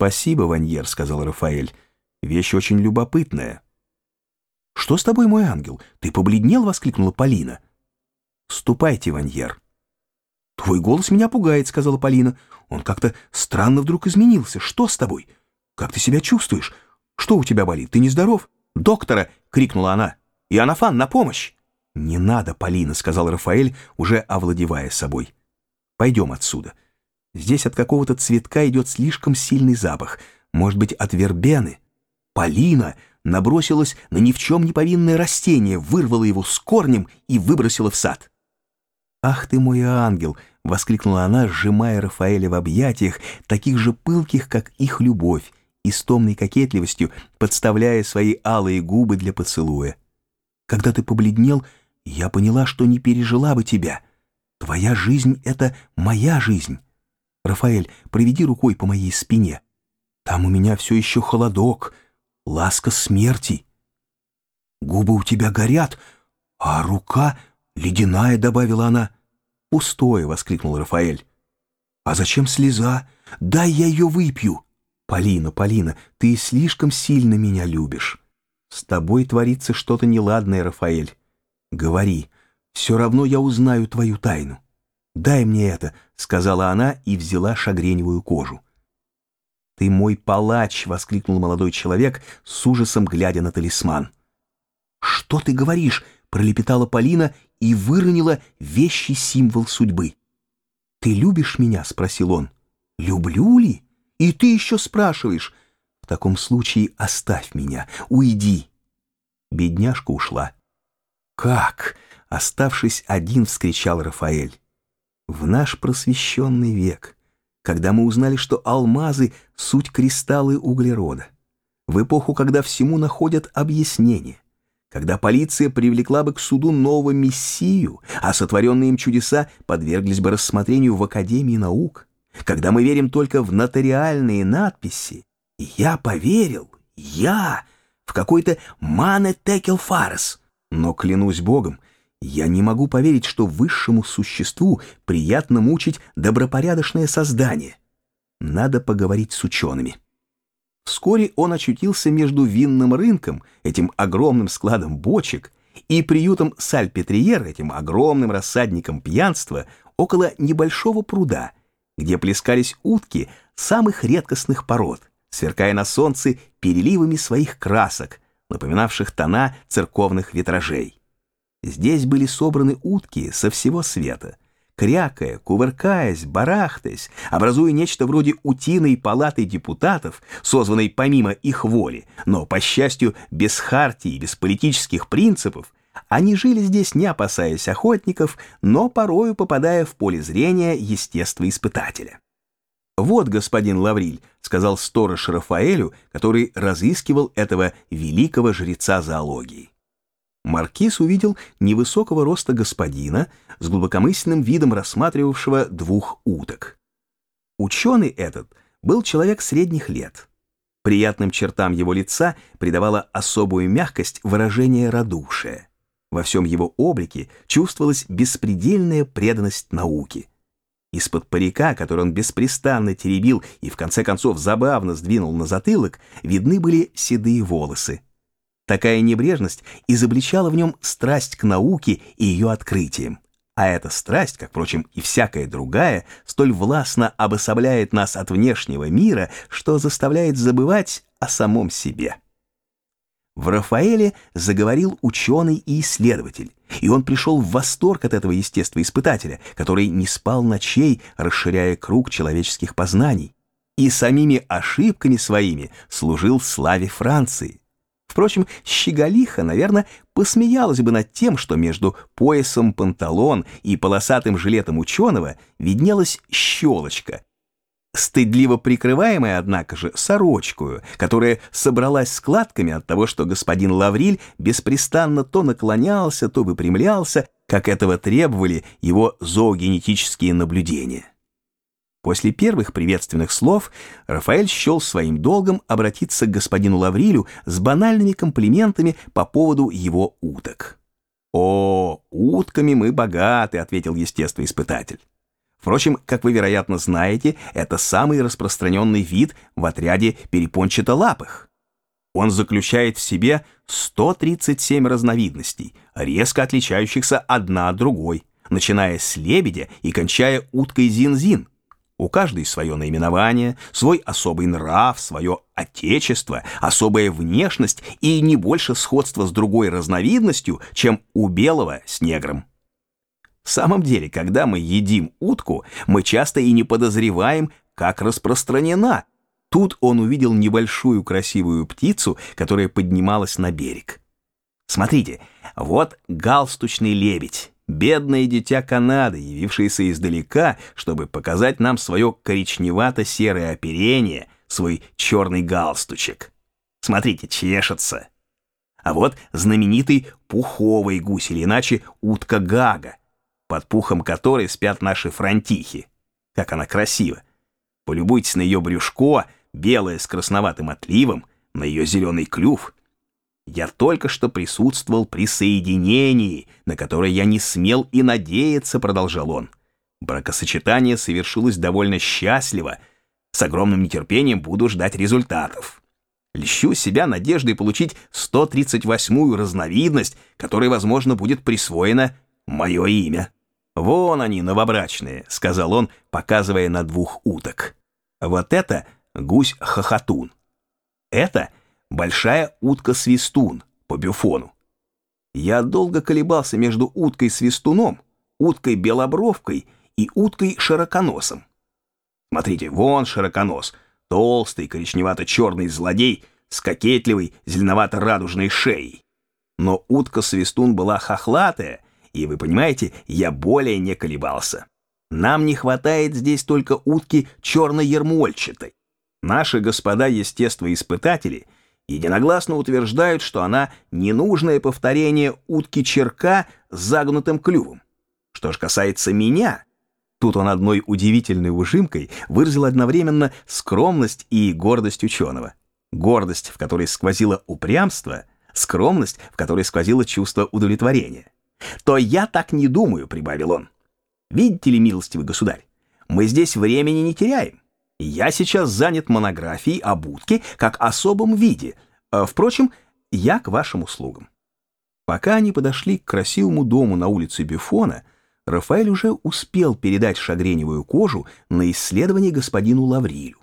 «Спасибо, Ваньер», — сказал Рафаэль. «Вещь очень любопытная». «Что с тобой, мой ангел? Ты побледнел?» — воскликнула Полина. «Ступайте, Ваньер». «Твой голос меня пугает», — сказала Полина. «Он как-то странно вдруг изменился. Что с тобой? Как ты себя чувствуешь? Что у тебя болит? Ты нездоров?» «Доктора!» — крикнула она. «Иоаннафан, на помощь!» «Не надо, Полина», — сказал Рафаэль, уже овладевая собой. «Пойдем отсюда. Здесь от какого-то цветка идет слишком сильный запах. Может быть, от вербены?» Полина набросилась на ни в чем не повинное растение, вырвала его с корнем и выбросила в сад. «Ах ты мой ангел!» — воскликнула она, сжимая Рафаэля в объятиях, таких же пылких, как их любовь, и с томной кокетливостью подставляя свои алые губы для поцелуя. «Когда ты побледнел, я поняла, что не пережила бы тебя. Твоя жизнь — это моя жизнь. Рафаэль, проведи рукой по моей спине. Там у меня все еще холодок, ласка смерти. Губы у тебя горят, а рука ледяная, — добавила она. Пустое, — воскликнул Рафаэль. А зачем слеза? Дай я ее выпью. Полина, Полина, ты слишком сильно меня любишь. С тобой творится что-то неладное, Рафаэль. Говори, все равно я узнаю твою тайну. Дай мне это, — сказала она и взяла шагреневую кожу. «Ты мой палач!» — воскликнул молодой человек, с ужасом глядя на талисман. «Что ты говоришь?» — пролепетала Полина и выронила вещий символ судьбы. «Ты любишь меня?» — спросил он. «Люблю ли? И ты еще спрашиваешь?» «В таком случае оставь меня, уйди». Бедняжка ушла. «Как?» — оставшись один, вскричал Рафаэль. «В наш просвещенный век» когда мы узнали, что алмазы — суть кристаллы углерода, в эпоху, когда всему находят объяснение, когда полиция привлекла бы к суду нового мессию, а сотворенные им чудеса подверглись бы рассмотрению в Академии наук, когда мы верим только в нотариальные надписи, я поверил, я, в какой-то «Мане Текел Фарес», но, клянусь Богом, я не могу поверить, что высшему существу приятно мучить добропорядочное создание. Надо поговорить с учеными. Вскоре он очутился между винным рынком, этим огромным складом бочек, и приютом Сальпетриер, этим огромным рассадником пьянства, около небольшого пруда, где плескались утки самых редкостных пород, сверкая на солнце переливами своих красок, напоминавших тона церковных витражей. Здесь были собраны утки со всего света, крякая, кувыркаясь, барахтаясь, образуя нечто вроде утиной палаты депутатов, созванной помимо их воли, но, по счастью, без хартии без политических принципов, они жили здесь, не опасаясь охотников, но порою попадая в поле зрения естествоиспытателя. «Вот, господин Лавриль», — сказал сторож Рафаэлю, который разыскивал этого великого жреца зоологии. Маркиз увидел невысокого роста господина с глубокомысленным видом рассматривавшего двух уток. Ученый этот был человек средних лет. Приятным чертам его лица придавала особую мягкость выражение радушия. Во всем его облике чувствовалась беспредельная преданность науке. Из-под парика, который он беспрестанно теребил и в конце концов забавно сдвинул на затылок, видны были седые волосы. Такая небрежность изобличала в нем страсть к науке и ее открытиям. А эта страсть, как, впрочем, и всякая другая, столь властно обособляет нас от внешнего мира, что заставляет забывать о самом себе. В Рафаэле заговорил ученый и исследователь, и он пришел в восторг от этого естествоиспытателя, который не спал ночей, расширяя круг человеческих познаний, и самими ошибками своими служил славе Франции. Впрочем, щеголиха, наверное, посмеялась бы над тем, что между поясом панталон и полосатым жилетом ученого виднелась щелочка, стыдливо прикрываемая, однако же, сорочкую, которая собралась складками от того, что господин Лавриль беспрестанно то наклонялся, то выпрямлялся, как этого требовали его зоогенетические наблюдения. После первых приветственных слов Рафаэль счел своим долгом обратиться к господину Лаврилю с банальными комплиментами по поводу его уток. «О, утками мы богаты», — ответил естествоиспытатель. Впрочем, как вы, вероятно, знаете, это самый распространенный вид в отряде перепончатолапых. Он заключает в себе 137 разновидностей, резко отличающихся одна от другой, начиная с лебедя и кончая уткой зин-зин. У каждой свое наименование, свой особый нрав, свое отечество, особая внешность и не больше сходства с другой разновидностью, чем у белого с негром. В самом деле, когда мы едим утку, мы часто и не подозреваем, как распространена. Тут он увидел небольшую красивую птицу, которая поднималась на берег. Смотрите, вот галстучный лебедь бедное дитя Канады, явившееся издалека, чтобы показать нам свое коричневато-серое оперение, свой черный галстучек. Смотрите, чешется. А вот знаменитый пуховый гусь, или иначе утка Гага, под пухом которой спят наши фронтихи. Как она красива. Полюбуйтесь на ее брюшко, белое с красноватым отливом, на ее зеленый клюв — я только что присутствовал при соединении, на которое я не смел и надеяться, продолжал он. Бракосочетание совершилось довольно счастливо. С огромным нетерпением буду ждать результатов. Льщу себя надеждой получить 138-ю разновидность, которой, возможно, будет присвоено мое имя. «Вон они, новобрачные», — сказал он, показывая на двух уток. «Вот это гусь-хохотун. Это — большая утка-свистун по бюфону. Я долго колебался между уткой-свистуном, уткой-белобровкой и уткой-широконосом. Смотрите, вон широконос, толстый коричневато-черный злодей с кокетливой зеленовато-радужной шеей. Но утка-свистун была хохлатая, и, вы понимаете, я более не колебался. Нам не хватает здесь только утки черно-ермольчатой. Наши господа естествоиспытатели — единогласно утверждают, что она ненужное повторение утки-черка с загнутым клювом. Что ж касается меня, тут он одной удивительной ужимкой выразил одновременно скромность и гордость ученого. Гордость, в которой сквозило упрямство, скромность, в которой сквозило чувство удовлетворения. «То я так не думаю», — прибавил он. «Видите ли, милостивый государь, мы здесь времени не теряем. Я сейчас занят монографией об утке как особом виде. А, впрочем, я к вашим услугам. Пока они подошли к красивому дому на улице Бифона, Рафаэль уже успел передать шагреневую кожу на исследование господину Лаврилю.